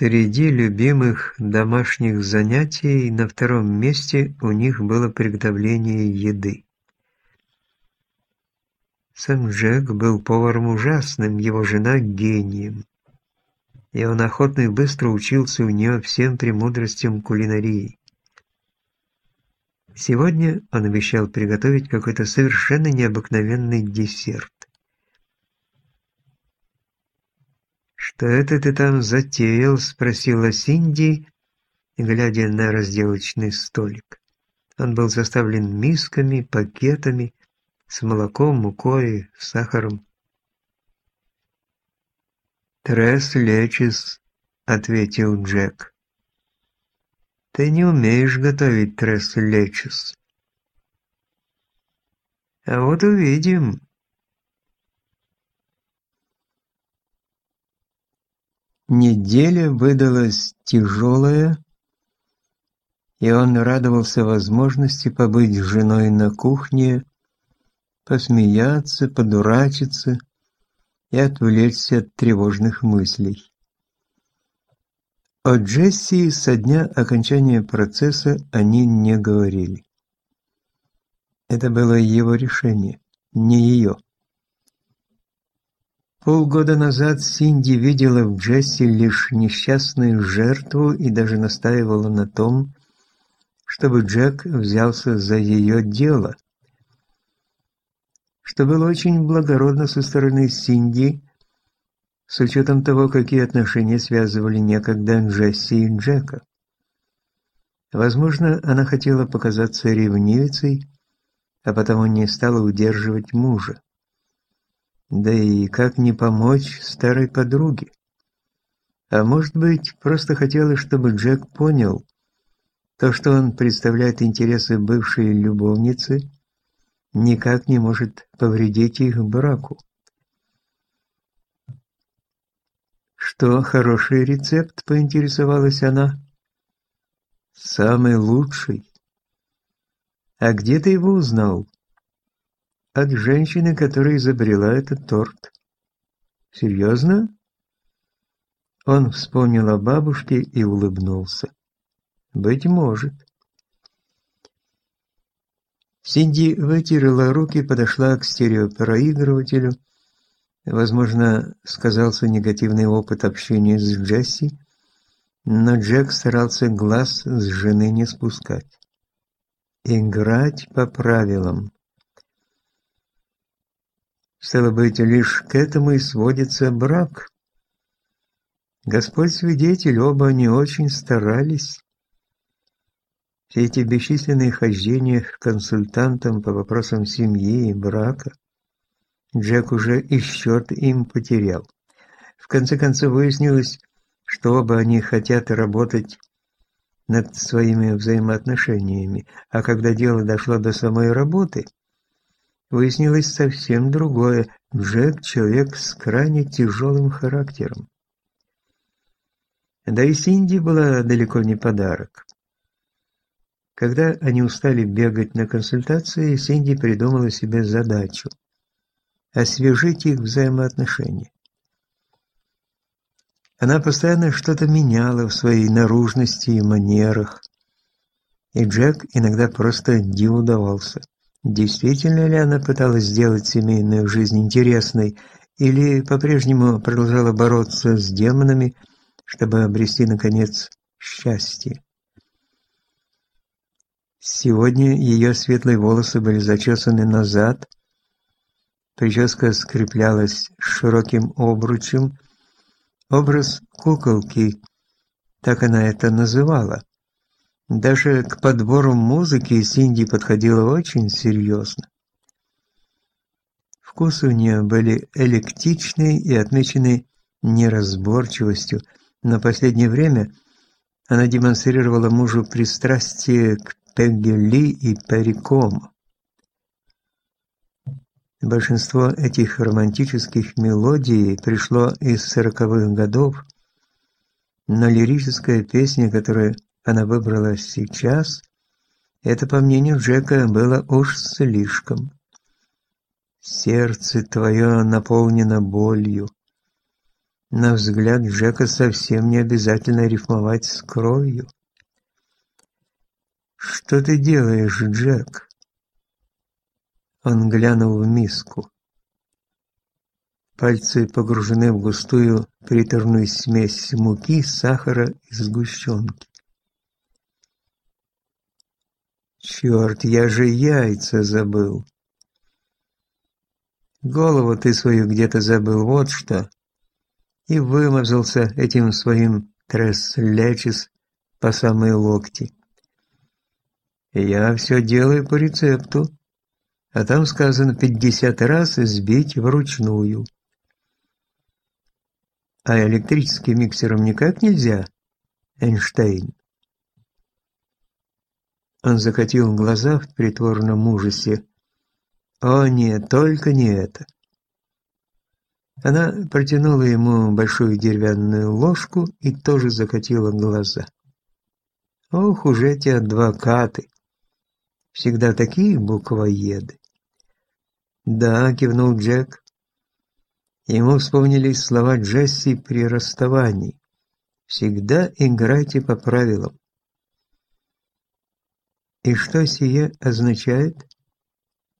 Среди любимых домашних занятий на втором месте у них было приготовление еды. Сам Джек был поваром ужасным, его жена – гением. И он охотно и быстро учился у нее всем премудростям кулинарии. Сегодня он обещал приготовить какой-то совершенно необыкновенный десерт. «Что это ты там затеял?» – спросила Синди, глядя на разделочный столик. Он был заставлен мисками, пакетами, с молоком, мукой, сахаром. «Трес лечис», — ответил Джек. «Ты не умеешь готовить трес лечис». «А вот увидим», Неделя выдалась тяжелая, и он радовался возможности побыть с женой на кухне, посмеяться, подурачиться и отвлечься от тревожных мыслей. О Джесси со дня окончания процесса они не говорили. Это было его решение, не ее. Полгода назад Синди видела в Джесси лишь несчастную жертву и даже настаивала на том, чтобы Джек взялся за ее дело. Что было очень благородно со стороны Синди, с учетом того, какие отношения связывали некогда Джесси и Джека. Возможно, она хотела показаться ревнивицей, а потому не стала удерживать мужа. Да и как не помочь старой подруге? А может быть, просто хотела, чтобы Джек понял, то, что он представляет интересы бывшей любовницы, никак не может повредить их браку. «Что, хороший рецепт?» – поинтересовалась она. «Самый лучший. А где ты его узнал?» От женщины, которая изобрела этот торт. Серьезно? Он вспомнил о бабушке и улыбнулся. Быть может. Синди вытерла руки, подошла к стереопроигрывателю. Возможно, сказался негативный опыт общения с Джесси, но Джек старался глаз с жены не спускать. Играть по правилам. Стало быть, лишь к этому и сводится брак. Господь свидетель, оба они очень старались. Все эти бесчисленные хождения к консультантам по вопросам семьи и брака Джек уже и счет им потерял. В конце концов выяснилось, что оба они хотят работать над своими взаимоотношениями, а когда дело дошло до самой работы – выяснилось совсем другое. Джек – человек с крайне тяжелым характером. Да и Синди была далеко не подарок. Когда они устали бегать на консультации, Синди придумала себе задачу – освежить их взаимоотношения. Она постоянно что-то меняла в своей наружности и манерах, и Джек иногда просто диву давался. Действительно ли она пыталась сделать семейную жизнь интересной, или по-прежнему продолжала бороться с демонами, чтобы обрести, наконец, счастье? Сегодня ее светлые волосы были зачесаны назад, прическа скреплялась широким обручем, образ куколки, так она это называла. Даже к подбору музыки Синди подходила очень серьезно. Вкусы у нее были электричные и отмечены неразборчивостью. На последнее время она демонстрировала мужу пристрастие к Пегги Ли и Перикому. Большинство этих романтических мелодий пришло из сороковых годов, но лирическая песня, которая она выбрала сейчас, это, по мнению Джека, было уж слишком. Сердце твое наполнено болью. На взгляд Джека совсем не обязательно рифмовать с кровью. «Что ты делаешь, Джек?» Он глянул в миску. Пальцы погружены в густую приторную смесь муки, сахара и сгущенки. Черт, я же яйца забыл. Голову ты свою где-то забыл, вот что. И вымазался этим своим тресс-лечис по самые локти. Я все делаю по рецепту, а там сказано пятьдесят раз сбить вручную. А электрическим миксером никак нельзя, Эйнштейн. Он закатил глаза в притворном ужасе. «О нет, только не это!» Она протянула ему большую деревянную ложку и тоже закатила глаза. «Ох уж эти адвокаты! Всегда такие буквоеды!» «Да», — кивнул Джек. Ему вспомнились слова Джесси при расставании. «Всегда играйте по правилам». И что сие означает?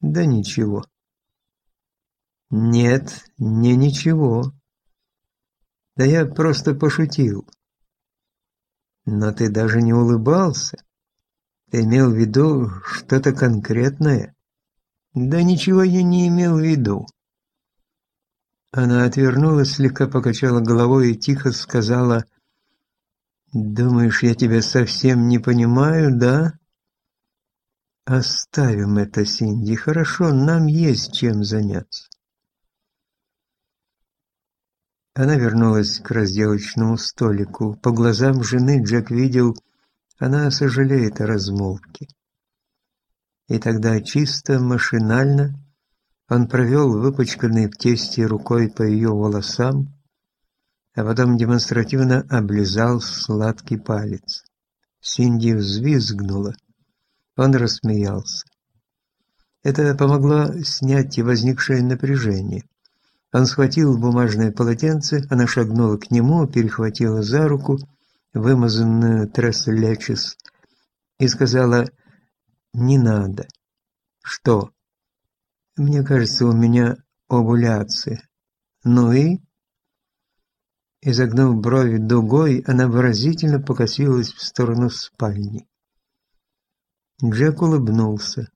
Да ничего. Нет, не ничего. Да я просто пошутил. Но ты даже не улыбался. Ты имел в виду что-то конкретное? Да ничего я не имел в виду. Она отвернулась, слегка покачала головой и тихо сказала, «Думаешь, я тебя совсем не понимаю, да?» Оставим это, Синди. Хорошо, нам есть чем заняться. Она вернулась к разделочному столику. По глазам жены Джек видел, она сожалеет о размолвке. И тогда чисто машинально он провел выпачканной в тесте рукой по ее волосам, а потом демонстративно облизал сладкий палец. Синди взвизгнула. Он рассмеялся. Это помогло снять и возникшее напряжение. Он схватил бумажное полотенце, она шагнула к нему, перехватила за руку, вымазанную тресс-лечис, и сказала «Не надо». «Что?» «Мне кажется, у меня овуляция». «Ну и?» Изогнув брови дугой, она выразительно покосилась в сторону спальни. Джек улыбнулся.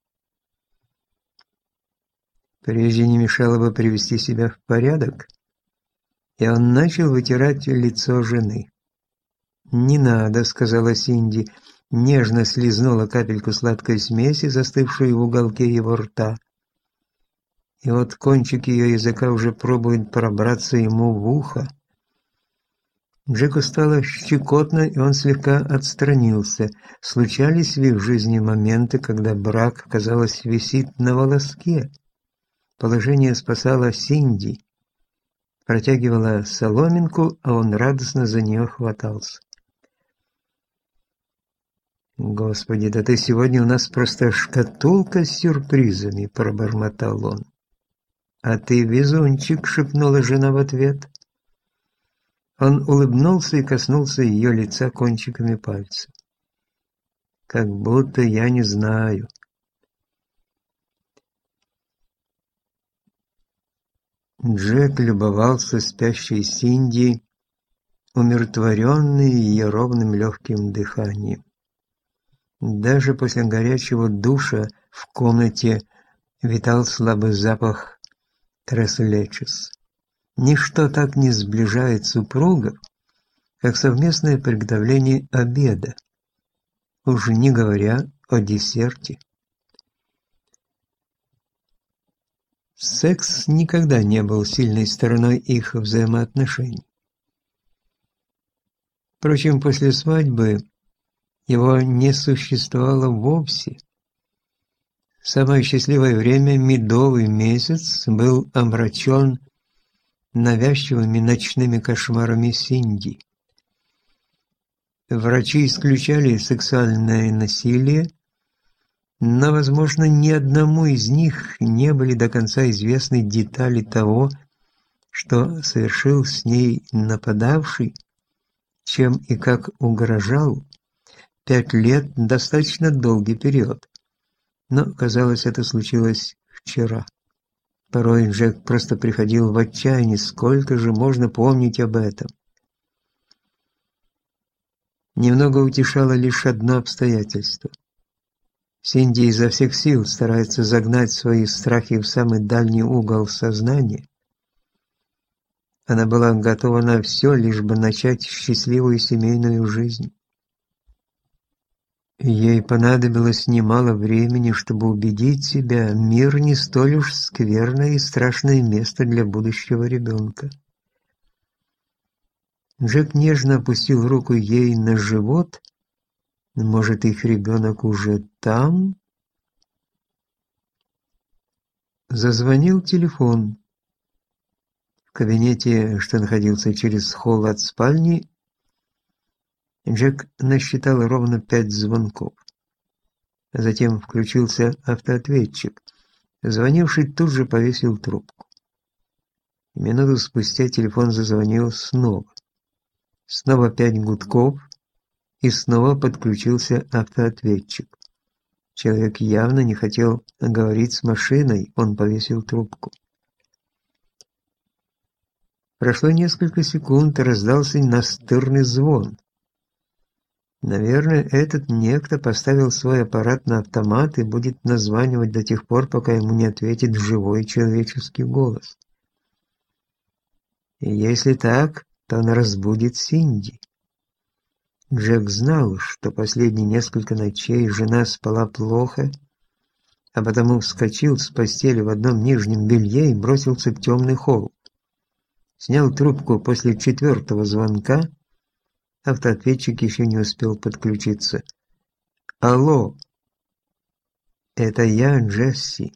Прежде не мешало бы привести себя в порядок, и он начал вытирать лицо жены. «Не надо», — сказала Синди, нежно слезнула капельку сладкой смеси, застывшую в уголке его рта. И вот кончик ее языка уже пробует пробраться ему в ухо. Джеку стало щекотно, и он слегка отстранился. Случались в их жизни моменты, когда брак, казалось, висит на волоске. Положение спасало Синди. Протягивала соломинку, а он радостно за нее хватался. «Господи, да ты сегодня у нас просто шкатулка с сюрпризами», — пробормотал он. «А ты везунчик», — шепнула жена в ответ. Он улыбнулся и коснулся ее лица кончиками пальцев. «Как будто я не знаю». Джек любовался спящей Синди, умиротворенный ее ровным легким дыханием. Даже после горячего душа в комнате витал слабый запах треслечес. Ничто так не сближает супругов, как совместное приготовление обеда, уже не говоря о десерте. Секс никогда не был сильной стороной их взаимоотношений. Впрочем, после свадьбы его не существовало вовсе. Самое счастливое время, медовый месяц, был омрачен навязчивыми ночными кошмарами Синди. Врачи исключали сексуальное насилие, но, возможно, ни одному из них не были до конца известны детали того, что совершил с ней нападавший, чем и как угрожал, пять лет – достаточно долгий период. Но, казалось, это случилось вчера. Порой Джек просто приходил в отчаяние, сколько же можно помнить об этом. Немного утешало лишь одно обстоятельство. Синди изо всех сил старается загнать свои страхи в самый дальний угол сознания. Она была готова на все, лишь бы начать счастливую семейную жизнь. Ей понадобилось немало времени, чтобы убедить себя, мир не столь уж скверное и страшное место для будущего ребенка. Джек нежно опустил руку ей на живот. Может, их ребенок уже там? Зазвонил телефон. В кабинете, что находился через холл от спальни, Джек насчитал ровно пять звонков. Затем включился автоответчик. Звонивший тут же повесил трубку. Минуту спустя телефон зазвонил снова. Снова пять гудков, и снова подключился автоответчик. Человек явно не хотел говорить с машиной, он повесил трубку. Прошло несколько секунд, раздался настырный звон. Наверное, этот некто поставил свой аппарат на автомат и будет названивать до тех пор, пока ему не ответит живой человеческий голос. И если так, то он разбудит Синди. Джек знал, что последние несколько ночей жена спала плохо, а потому вскочил с постели в одном нижнем белье и бросился в темный холл. Снял трубку после четвертого звонка, автоответчик еще не успел подключиться. «Алло, это я, Джесси».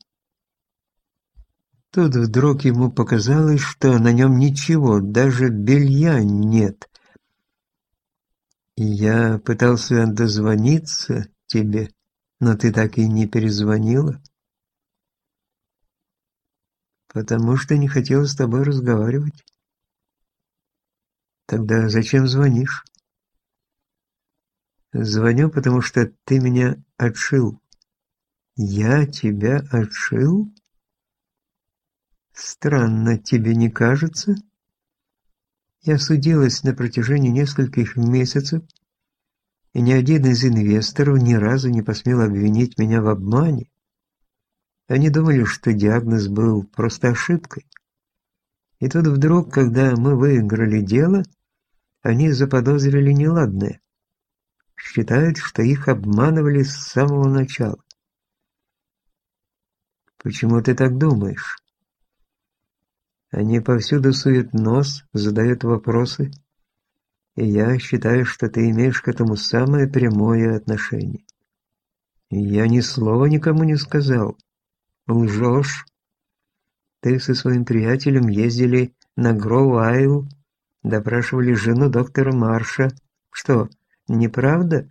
Тут вдруг ему показалось, что на нем ничего, даже белья нет. Я пытался дозвониться тебе, но ты так и не перезвонила. Потому что не хотел с тобой разговаривать. Тогда зачем звонишь? Звоню, потому что ты меня отшил. Я тебя отшил? Странно, тебе не кажется? Я судилась на протяжении нескольких месяцев, и ни один из инвесторов ни разу не посмел обвинить меня в обмане. Они думали, что диагноз был просто ошибкой. И тут вдруг, когда мы выиграли дело, они заподозрили неладное. Считают, что их обманывали с самого начала. Почему ты так думаешь? Они повсюду суют нос, задают вопросы, и я считаю, что ты имеешь к этому самое прямое отношение. Я ни слова никому не сказал. Лжешь. Ты со своим приятелем ездили на Гроу-Айл, допрашивали жену доктора Марша. Что, неправда?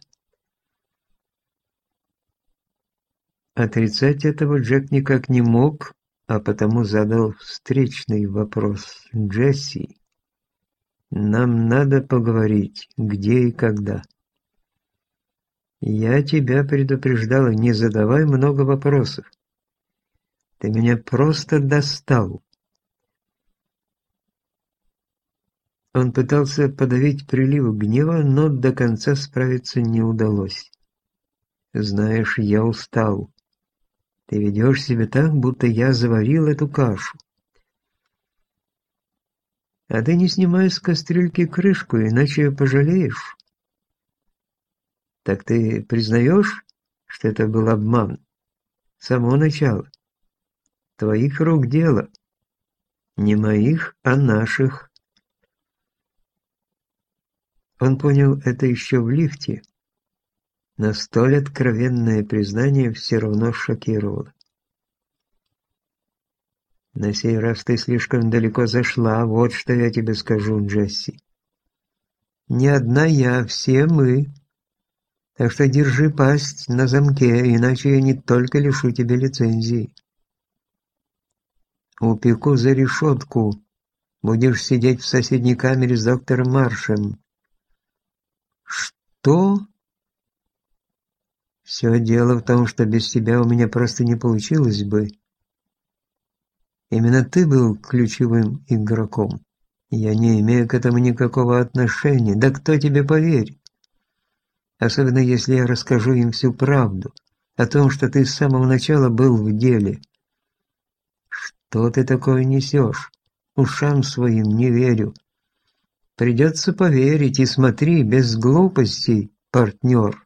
Отрицать этого Джек никак не мог, а потому задал встречный вопрос. «Джесси, нам надо поговорить, где и когда». «Я тебя предупреждала, не задавай много вопросов. Ты меня просто достал». Он пытался подавить прилив гнева, но до конца справиться не удалось. «Знаешь, я устал. Ты ведешь себя так, будто я заварил эту кашу. А ты не снимай с кастрюльки крышку, иначе пожалеешь. Так ты признаешь, что это был обман? С самого начала. Твоих рук дело. Не моих, а наших. Он понял это еще в лифте, но столь откровенное признание все равно шокировало. «На сей раз ты слишком далеко зашла, вот что я тебе скажу, Джесси. Не одна я, все мы. Так что держи пасть на замке, иначе я не только лишу тебя лицензии. Упеку за решетку, Будешь сидеть в соседней камере с доктором Маршем. Что? Все дело в том, что без тебя у меня просто не получилось бы. Именно ты был ключевым игроком. Я не имею к этому никакого отношения. Да кто тебе поверит? Особенно если я расскажу им всю правду о том, что ты с самого начала был в деле. Что ты такое несешь? Ушам своим не верю. Придется поверить и смотри, без глупостей, партнер.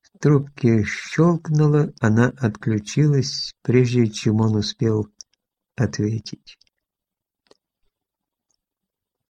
В трубке щелкнуло, она отключилась, прежде чем он успел ответить.